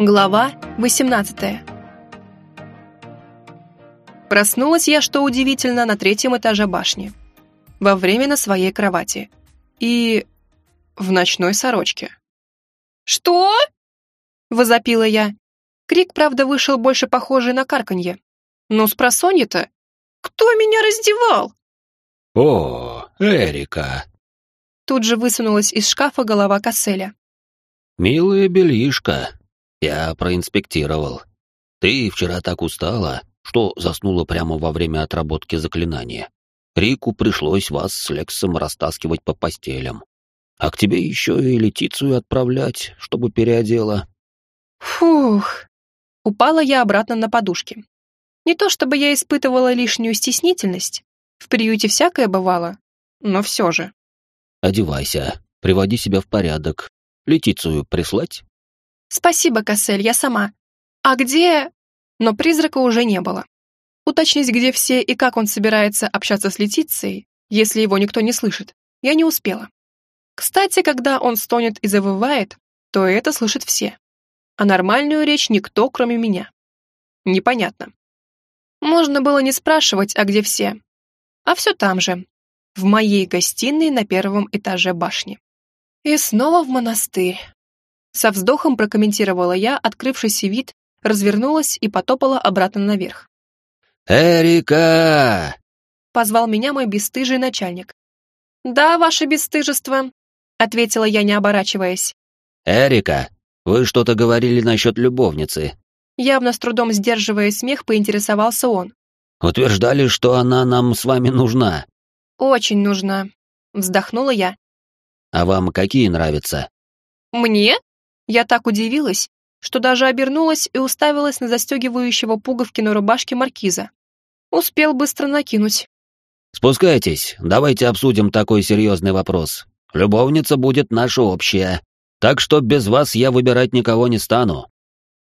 Глава 18 Проснулась я, что удивительно, на третьем этаже башни. Во время на своей кровати. И... в ночной сорочке. «Что?» — возопила я. Крик, правда, вышел больше похожий на карканье. «Ну, с просонья-то? Кто меня раздевал?» «О, Эрика!» Тут же высунулась из шкафа голова Касселя. «Милая бельишка, я проинспектировал. Ты вчера так устала, что заснула прямо во время отработки заклинания. Рику пришлось вас с Лексом растаскивать по постелям. А к тебе еще и Летицию отправлять, чтобы переодела. Фух. Упала я обратно на подушки. Не то чтобы я испытывала лишнюю стеснительность. В приюте всякое бывало, но все же. Одевайся, приводи себя в порядок. Летицию прислать? «Спасибо, Кассель, я сама. А где...» Но призрака уже не было. Уточнить, где все и как он собирается общаться с Летицией, если его никто не слышит, я не успела. Кстати, когда он стонет и завывает, то это слышат все. А нормальную речь никто, кроме меня. Непонятно. Можно было не спрашивать, а где все. А все там же, в моей гостиной на первом этаже башни. И снова в монастырь. Со вздохом прокомментировала я открывшийся вид, развернулась и потопала обратно наверх. «Эрика!» — позвал меня мой бесстыжий начальник. «Да, ваше бесстыжество», — ответила я, не оборачиваясь. «Эрика, вы что-то говорили насчет любовницы». Явно с трудом сдерживая смех, поинтересовался он. «Утверждали, что она нам с вами нужна». «Очень нужна», — вздохнула я. «А вам какие нравятся?» «Мне?» Я так удивилась, что даже обернулась и уставилась на застегивающего пуговки на рубашке маркиза. Успел быстро накинуть. «Спускайтесь, давайте обсудим такой серьезный вопрос. Любовница будет наша общая, так что без вас я выбирать никого не стану».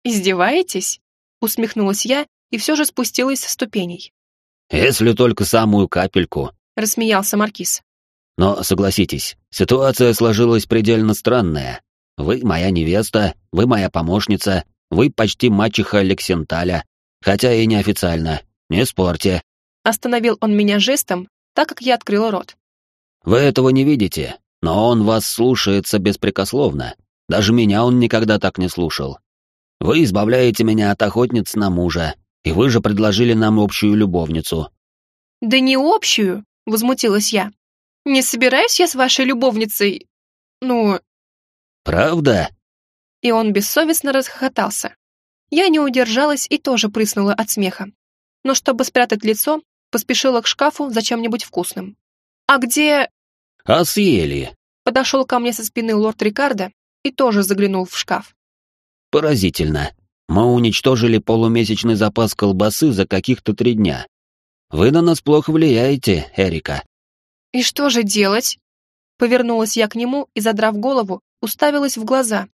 «Издеваетесь?» — усмехнулась я и все же спустилась с ступеней. «Если только самую капельку», — рассмеялся маркиз. «Но согласитесь, ситуация сложилась предельно странная. Вы моя невеста, вы моя помощница, вы почти мачеха Лексенталя, хотя и неофициально. Не спорьте. Остановил он меня жестом, так как я открыла рот. Вы этого не видите, но он вас слушается беспрекословно. Даже меня он никогда так не слушал. Вы избавляете меня от охотниц на мужа, и вы же предложили нам общую любовницу. Да не общую, возмутилась я. Не собираюсь я с вашей любовницей. Ну, «Правда?» И он бессовестно расхохотался. Я не удержалась и тоже прыснула от смеха. Но чтобы спрятать лицо, поспешила к шкафу за чем-нибудь вкусным. «А где...» «А съели». Подошел ко мне со спины лорд Рикардо и тоже заглянул в шкаф. «Поразительно. Мы уничтожили полумесячный запас колбасы за каких-то три дня. Вы на нас плохо влияете, Эрика». «И что же делать?» Повернулась я к нему и, задрав голову, уставилась в глаза.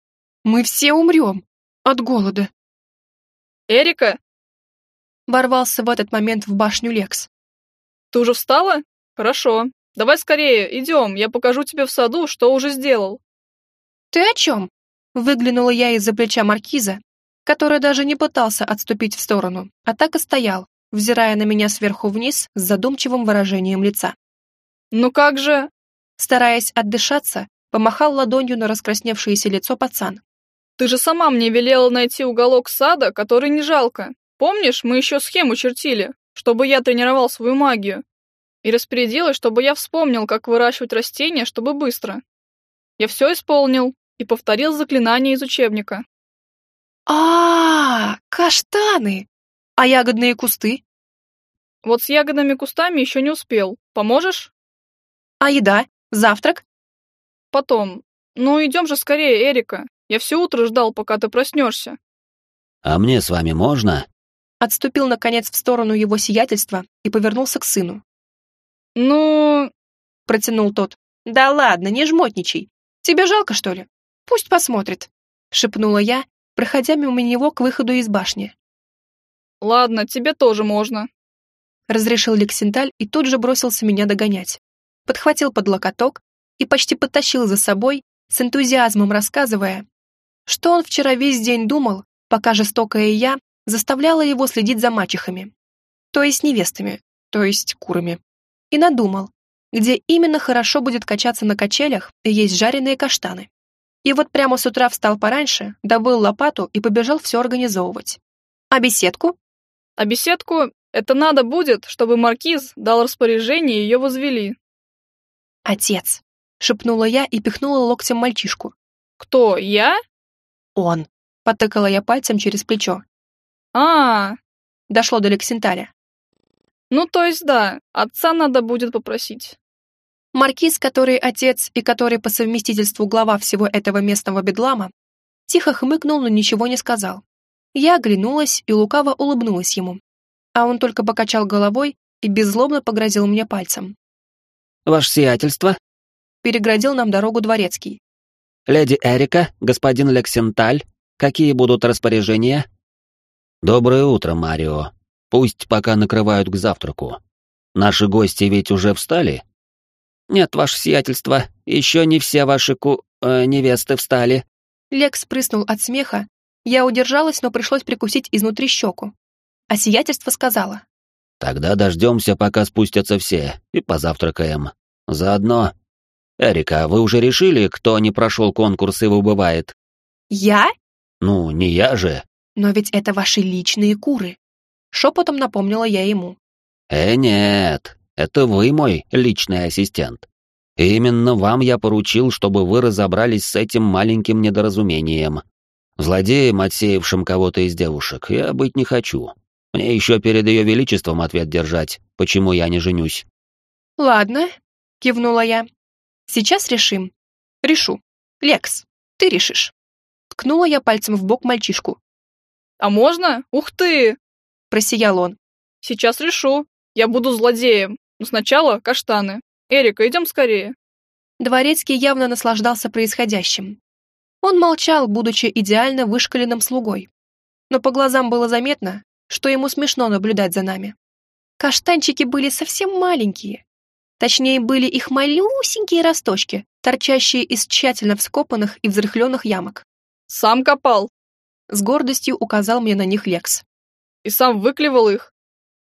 «Мы все умрем! От голода!» «Эрика!» Ворвался в этот момент в башню Лекс. «Ты уже встала? Хорошо. Давай скорее, идем, я покажу тебе в саду, что уже сделал». «Ты о чем?» Выглянула я из-за плеча маркиза, который даже не пытался отступить в сторону, а так и стоял, взирая на меня сверху вниз с задумчивым выражением лица. «Ну как же?» Стараясь отдышаться, помахал ладонью на раскрасневшееся лицо пацан. «Ты же сама мне велела найти уголок сада, который не жалко. Помнишь, мы еще схему чертили, чтобы я тренировал свою магию? И распорядилась, чтобы я вспомнил, как выращивать растения, чтобы быстро. Я все исполнил и повторил заклинание из учебника». А, -а, -а каштаны! А ягодные кусты? Вот с ягодными кустами еще не успел. Поможешь? А еда? Завтрак? Потом. Ну, идем же скорее, Эрика. Я все утро ждал, пока ты проснешься. А мне с вами можно? Отступил, наконец, в сторону его сиятельства и повернулся к сыну. Ну... Протянул тот. Да ладно, не жмотничай. Тебе жалко, что ли? Пусть посмотрит. Шепнула я, проходя мимо него к выходу из башни. Ладно, тебе тоже можно. Разрешил Лексенталь и тут же бросился меня догонять подхватил под локоток и почти подтащил за собой, с энтузиазмом рассказывая. Что он вчера весь день думал, пока жестокая я заставляла его следить за мачехами, то есть невестами, то есть курами. И надумал, где именно хорошо будет качаться на качелях и есть жареные каштаны. И вот прямо с утра встал пораньше, добыл лопату и побежал все организовывать. А беседку? А беседку это надо будет, чтобы маркиз дал распоряжение и ее возвели. Отец, шепнула я и пихнула локтем мальчишку. Кто, я? Он. Потыкала я пальцем через плечо. А, -а, -а. дошло до Лексенталя. Ну, то есть да, отца надо будет попросить. Маркиз, который отец и который по совместительству глава всего этого местного бедлама, тихо хмыкнул, но ничего не сказал. Я оглянулась и лукаво улыбнулась ему, а он только покачал головой и беззлобно погрозил мне пальцем. «Ваше сиятельство?» Переградил нам дорогу дворецкий. «Леди Эрика, господин Лексенталь, какие будут распоряжения?» «Доброе утро, Марио. Пусть пока накрывают к завтраку. Наши гости ведь уже встали?» «Нет, ваше сиятельство, еще не все ваши ку... Э, невесты встали». Лекс прыснул от смеха. Я удержалась, но пришлось прикусить изнутри щеку. А сиятельство сказала. «Тогда дождемся, пока спустятся все, и позавтракаем. Заодно... Эрика, вы уже решили, кто не прошел конкурс и выбывает?» «Я?» «Ну, не я же». «Но ведь это ваши личные куры», — шепотом напомнила я ему. «Э, нет, это вы мой личный ассистент. И именно вам я поручил, чтобы вы разобрались с этим маленьким недоразумением. Злодеем, отсеявшим кого-то из девушек, я быть не хочу. Мне еще перед ее величеством ответ держать, почему я не женюсь». «Ладно», — кивнула я. «Сейчас решим. Решу. Лекс, ты решишь». Ткнула я пальцем в бок мальчишку. «А можно? Ух ты!» — просиял он. «Сейчас решу. Я буду злодеем. Но сначала каштаны. Эрика, идем скорее. Дворецкий явно наслаждался происходящим. Он молчал, будучи идеально вышкаленным слугой. Но по глазам было заметно, что ему смешно наблюдать за нами. Каштанчики были совсем маленькие. Точнее, были их малюсенькие росточки, торчащие из тщательно вскопанных и взрыхленных ямок. «Сам копал!» С гордостью указал мне на них Лекс. «И сам выклевал их.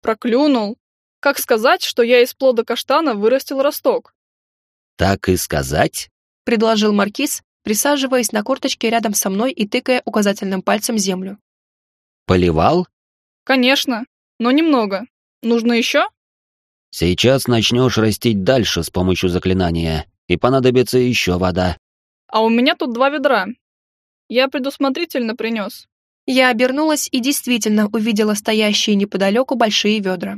Проклюнул. Как сказать, что я из плода каштана вырастил росток? Так и сказать? Предложил Маркиз, присаживаясь на корточке рядом со мной и тыкая указательным пальцем землю. Поливал? Конечно, но немного. Нужно еще? Сейчас начнешь растить дальше с помощью заклинания, и понадобится еще вода. А у меня тут два ведра. Я предусмотрительно принес. Я обернулась и действительно увидела стоящие неподалеку большие ведра.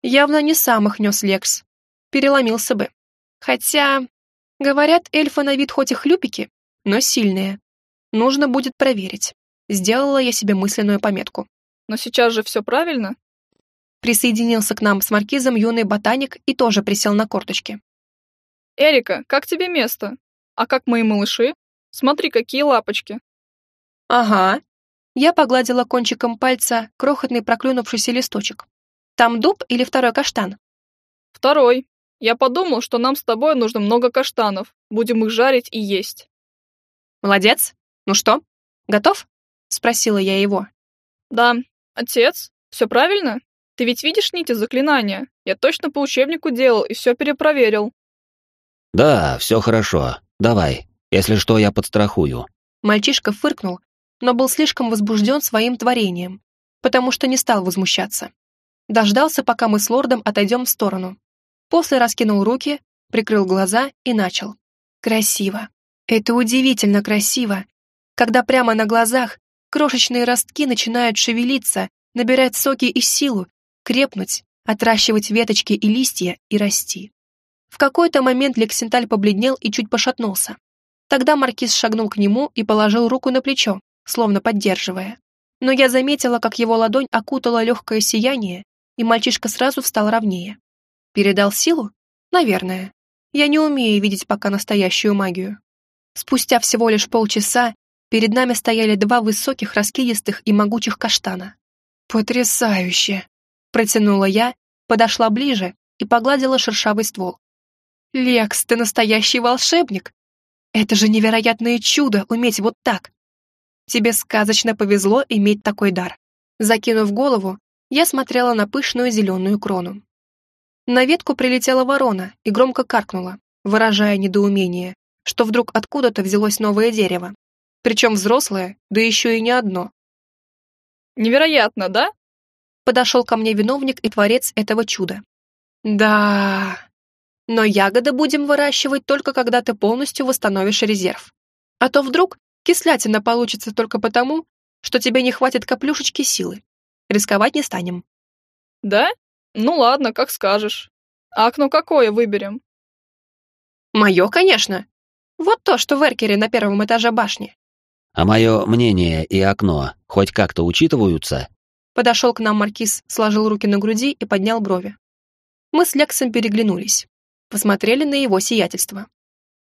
Явно не сам их нес Лекс. Переломился бы. Хотя, говорят, эльфы на вид хоть и хлюпики, но сильные. Нужно будет проверить. Сделала я себе мысленную пометку. Но сейчас же все правильно? Присоединился к нам с маркизом юный ботаник и тоже присел на корточки. «Эрика, как тебе место? А как мои малыши? Смотри, какие лапочки!» «Ага». Я погладила кончиком пальца крохотный проклюнувшийся листочек. Там дуб или второй каштан? Второй. Я подумал, что нам с тобой нужно много каштанов. Будем их жарить и есть. Молодец. Ну что, готов? Спросила я его. Да. Отец, все правильно? Ты ведь видишь нити заклинания? Я точно по учебнику делал и все перепроверил. Да, все хорошо. Давай. Если что, я подстрахую. Мальчишка фыркнул, но был слишком возбужден своим творением, потому что не стал возмущаться. Дождался, пока мы с лордом отойдем в сторону. После раскинул руки, прикрыл глаза и начал. Красиво. Это удивительно красиво. Когда прямо на глазах крошечные ростки начинают шевелиться, набирать соки и силу, крепнуть, отращивать веточки и листья и расти. В какой-то момент Лексенталь побледнел и чуть пошатнулся. Тогда маркиз шагнул к нему и положил руку на плечо, словно поддерживая. Но я заметила, как его ладонь окутала легкое сияние, и мальчишка сразу встал ровнее. Передал силу? Наверное. Я не умею видеть пока настоящую магию. Спустя всего лишь полчаса перед нами стояли два высоких, раскидистых и могучих каштана. «Потрясающе!» — протянула я, подошла ближе и погладила шершавый ствол. «Лекс, ты настоящий волшебник! Это же невероятное чудо уметь вот так! Тебе сказочно повезло иметь такой дар. Закинув голову, я смотрела на пышную зеленую крону. На ветку прилетела ворона и громко каркнула, выражая недоумение, что вдруг откуда-то взялось новое дерево. Причем взрослое, да еще и не одно. Невероятно, да? Подошел ко мне виновник и творец этого чуда. Да, но ягоды будем выращивать только когда ты полностью восстановишь резерв. А то вдруг кислятина получится только потому, что тебе не хватит каплюшечки силы. Рисковать не станем. Да? Ну ладно, как скажешь. А окно какое выберем? Мое, конечно. Вот то, что в эркере на первом этаже башни. А мое мнение и окно хоть как-то учитываются? Подошел к нам маркиз, сложил руки на груди и поднял брови. Мы с Лексом переглянулись посмотрели на его сиятельство.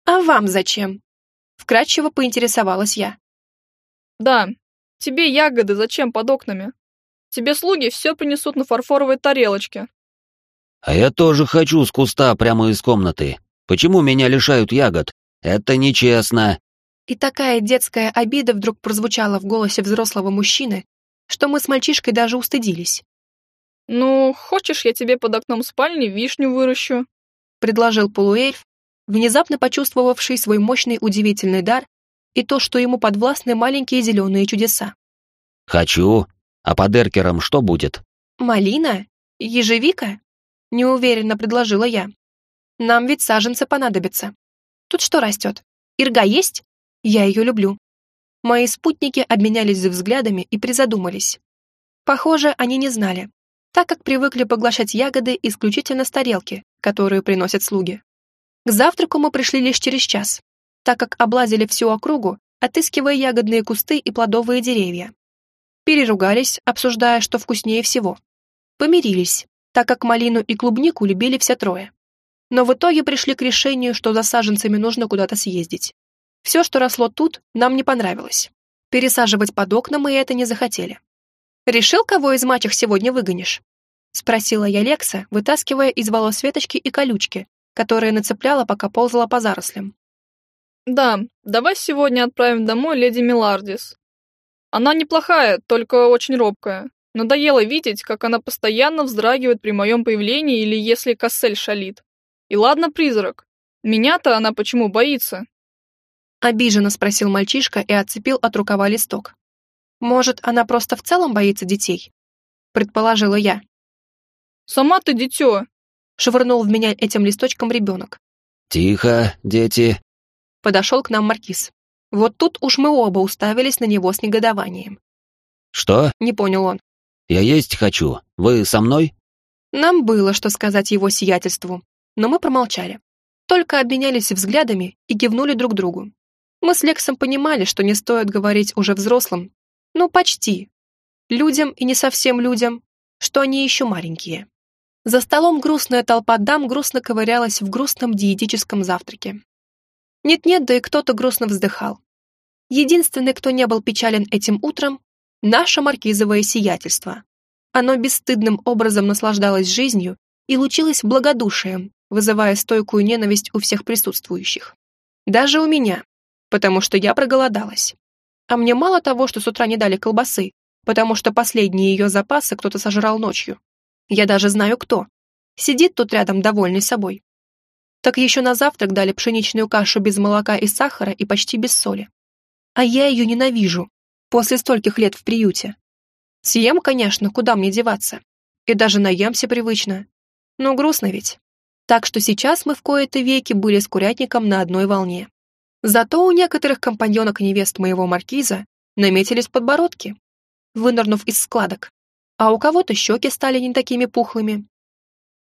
«А вам зачем?» Вкратчиво поинтересовалась я. «Да, тебе ягоды зачем под окнами? Тебе слуги все принесут на фарфоровой тарелочке». «А я тоже хочу с куста прямо из комнаты. Почему меня лишают ягод? Это нечестно». И такая детская обида вдруг прозвучала в голосе взрослого мужчины, что мы с мальчишкой даже устыдились. «Ну, хочешь, я тебе под окном спальни вишню выращу?» предложил полуэльф, внезапно почувствовавший свой мощный удивительный дар и то, что ему подвластны маленькие зеленые чудеса. «Хочу. А под эркером что будет?» «Малина? Ежевика?» — неуверенно предложила я. «Нам ведь саженцы понадобятся. Тут что растет? Ирга есть? Я ее люблю». Мои спутники обменялись взглядами и призадумались. Похоже, они не знали, так как привыкли поглощать ягоды исключительно с тарелки, которую приносят слуги. К завтраку мы пришли лишь через час, так как облазили всю округу, отыскивая ягодные кусты и плодовые деревья. Переругались, обсуждая, что вкуснее всего. Помирились, так как малину и клубнику любили все трое. Но в итоге пришли к решению, что за саженцами нужно куда-то съездить. Все, что росло тут, нам не понравилось. Пересаживать под окна мы это не захотели. «Решил, кого из мачех сегодня выгонишь?» Спросила я Лекса, вытаскивая из волос веточки и колючки, которые нацепляла, пока ползала по зарослям. «Да, давай сегодня отправим домой леди Милардис. Она неплохая, только очень робкая. Надоело видеть, как она постоянно вздрагивает при моем появлении или если Кассель шалит. И ладно, призрак. Меня-то она почему боится?» Обиженно спросил мальчишка и отцепил от рукава листок. Может, она просто в целом боится детей? Предположила я. Сама ты дитё. Швырнул в меня этим листочком ребенок. Тихо, дети. Подошел к нам маркиз. Вот тут уж мы оба уставились на него с негодованием. Что? Не понял он. Я есть хочу. Вы со мной? Нам было что сказать его сиятельству, но мы промолчали. Только обменялись взглядами и кивнули друг другу. Мы с Лексом понимали, что не стоит говорить уже взрослым ну, почти. Людям и не совсем людям, что они еще маленькие. За столом грустная толпа дам грустно ковырялась в грустном диетическом завтраке. Нет-нет, да и кто-то грустно вздыхал. Единственный, кто не был печален этим утром, наше маркизовое сиятельство. Оно бесстыдным образом наслаждалось жизнью и лучилось благодушием, вызывая стойкую ненависть у всех присутствующих. Даже у меня, потому что я проголодалась. А мне мало того, что с утра не дали колбасы, потому что последние ее запасы кто-то сожрал ночью. Я даже знаю кто. Сидит тут рядом, довольный собой. Так еще на завтрак дали пшеничную кашу без молока и сахара и почти без соли. А я ее ненавижу, после стольких лет в приюте. Съем, конечно, куда мне деваться. И даже наемся привычно. Но грустно ведь. Так что сейчас мы в кои-то веки были с курятником на одной волне. Зато у некоторых компаньонок невест моего маркиза наметились подбородки, вынырнув из складок, а у кого-то щеки стали не такими пухлыми.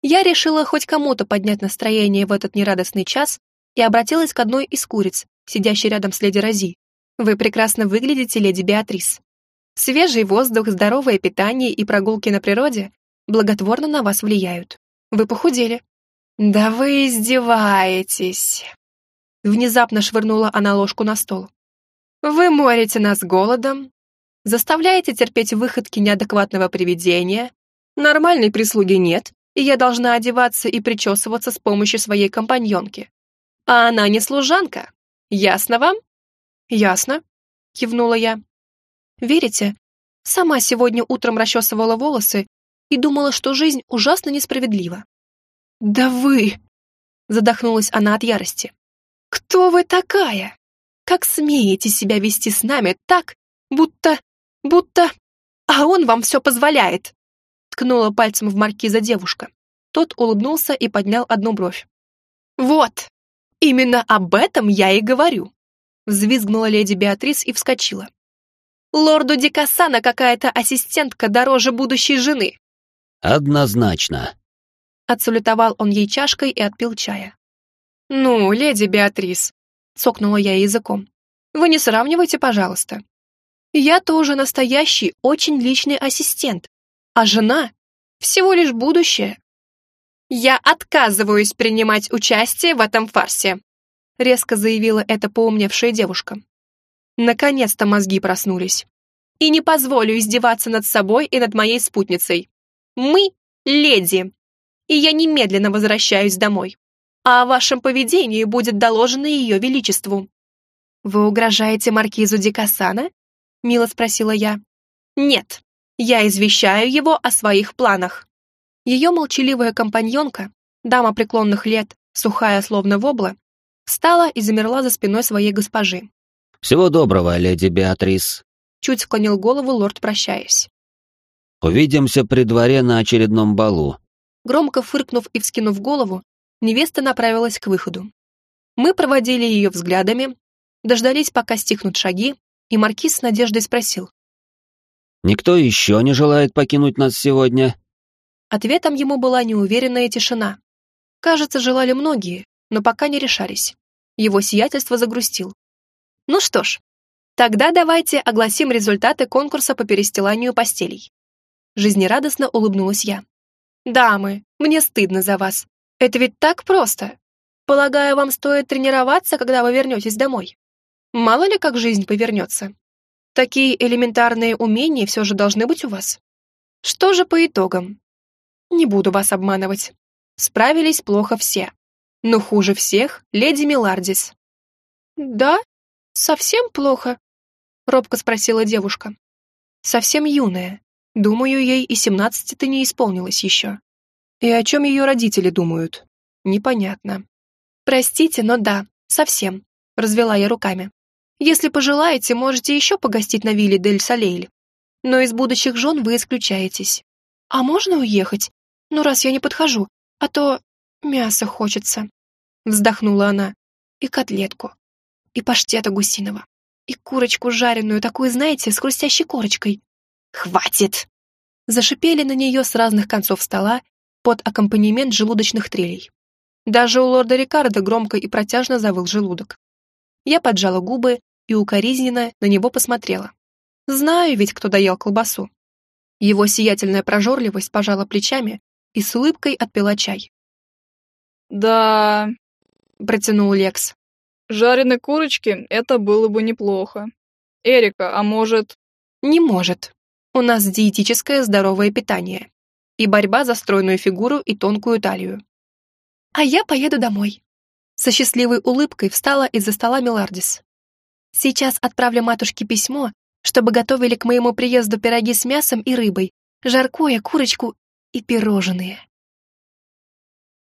Я решила хоть кому-то поднять настроение в этот нерадостный час и обратилась к одной из куриц, сидящей рядом с леди Рози. «Вы прекрасно выглядите, леди Беатрис. Свежий воздух, здоровое питание и прогулки на природе благотворно на вас влияют. Вы похудели». «Да вы издеваетесь!» Внезапно швырнула она ложку на стол. «Вы морите нас голодом, заставляете терпеть выходки неадекватного привидения, нормальной прислуги нет, и я должна одеваться и причесываться с помощью своей компаньонки. А она не служанка. Ясно вам?» «Ясно», — кивнула я. Верите? Сама сегодня утром расчесывала волосы и думала, что жизнь ужасно несправедлива. «Да вы!» — задохнулась она от ярости. «Кто вы такая? Как смеете себя вести с нами так, будто... будто... А он вам все позволяет!» Ткнула пальцем в маркиза девушка. Тот улыбнулся и поднял одну бровь. «Вот, именно об этом я и говорю!» Взвизгнула леди Беатрис и вскочила. «Лорду Дикасана какая-то ассистентка дороже будущей жены!» «Однозначно!» Отсалютовал он ей чашкой и отпил чая. «Ну, леди Беатрис», — цокнула я языком, — «вы не сравнивайте, пожалуйста. Я тоже настоящий, очень личный ассистент, а жена — всего лишь будущее». «Я отказываюсь принимать участие в этом фарсе», — резко заявила эта поумневшая девушка. Наконец-то мозги проснулись. «И не позволю издеваться над собой и над моей спутницей. Мы — леди, и я немедленно возвращаюсь домой. А о вашем поведении будет доложено ее величеству». «Вы угрожаете маркизу Дикасана?» — мило спросила я. «Нет, я извещаю его о своих планах». Ее молчаливая компаньонка, дама преклонных лет, сухая словно вобла, встала и замерла за спиной своей госпожи. «Всего доброго, леди Беатрис», — чуть склонил голову лорд, прощаясь. «Увидимся при дворе на очередном балу. Громко фыркнув и вскинув голову, невеста направилась к выходу. Мы проводили ее взглядами, дождались, пока стихнут шаги, и маркиз с надеждой спросил. «Никто еще не желает покинуть нас сегодня?» Ответом ему была неуверенная тишина. Кажется, желали многие, но пока не решались. Его сиятельство загрустил. «Ну что ж, тогда давайте огласим результаты конкурса по перестиланию постелей». Жизнерадостно улыбнулась я. «Дамы, мне стыдно за вас. Это ведь так просто. Полагаю, вам стоит тренироваться, когда вы вернетесь домой. Мало ли, как жизнь повернется. Такие элементарные умения все же должны быть у вас. Что же по итогам? Не буду вас обманывать. Справились плохо все. Но хуже всех леди Милардис. «Да? Совсем плохо?» — робко спросила девушка. «Совсем юная, Думаю, ей и семнадцати-то не исполнилось еще. И о чем ее родители думают? Непонятно. Простите, но да, совсем. Развела я руками. Если пожелаете, можете еще погостить на вилле Дель Салейль. Но из будущих жен вы исключаетесь. А можно уехать? Ну, раз я не подхожу, а то мясо хочется. Вздохнула она. И котлетку. И паштета гусиного. И курочку жареную, такую, знаете, с хрустящей корочкой. «Хватит!» Зашипели на нее с разных концов стола под аккомпанемент желудочных трелей. Даже у лорда Рикардо громко и протяжно завыл желудок. Я поджала губы и укоризненно на него посмотрела. Знаю ведь, кто доел колбасу. Его сиятельная прожорливость пожала плечами и с улыбкой отпила чай. «Да...» — протянул Лекс. «Жареной курочки — это было бы неплохо. Эрика, а может...» «Не может», у нас диетическое здоровое питание и борьба за стройную фигуру и тонкую талию. А я поеду домой. Со счастливой улыбкой встала из-за стола Милардис. Сейчас отправлю матушке письмо, чтобы готовили к моему приезду пироги с мясом и рыбой, жаркое, курочку и пирожные.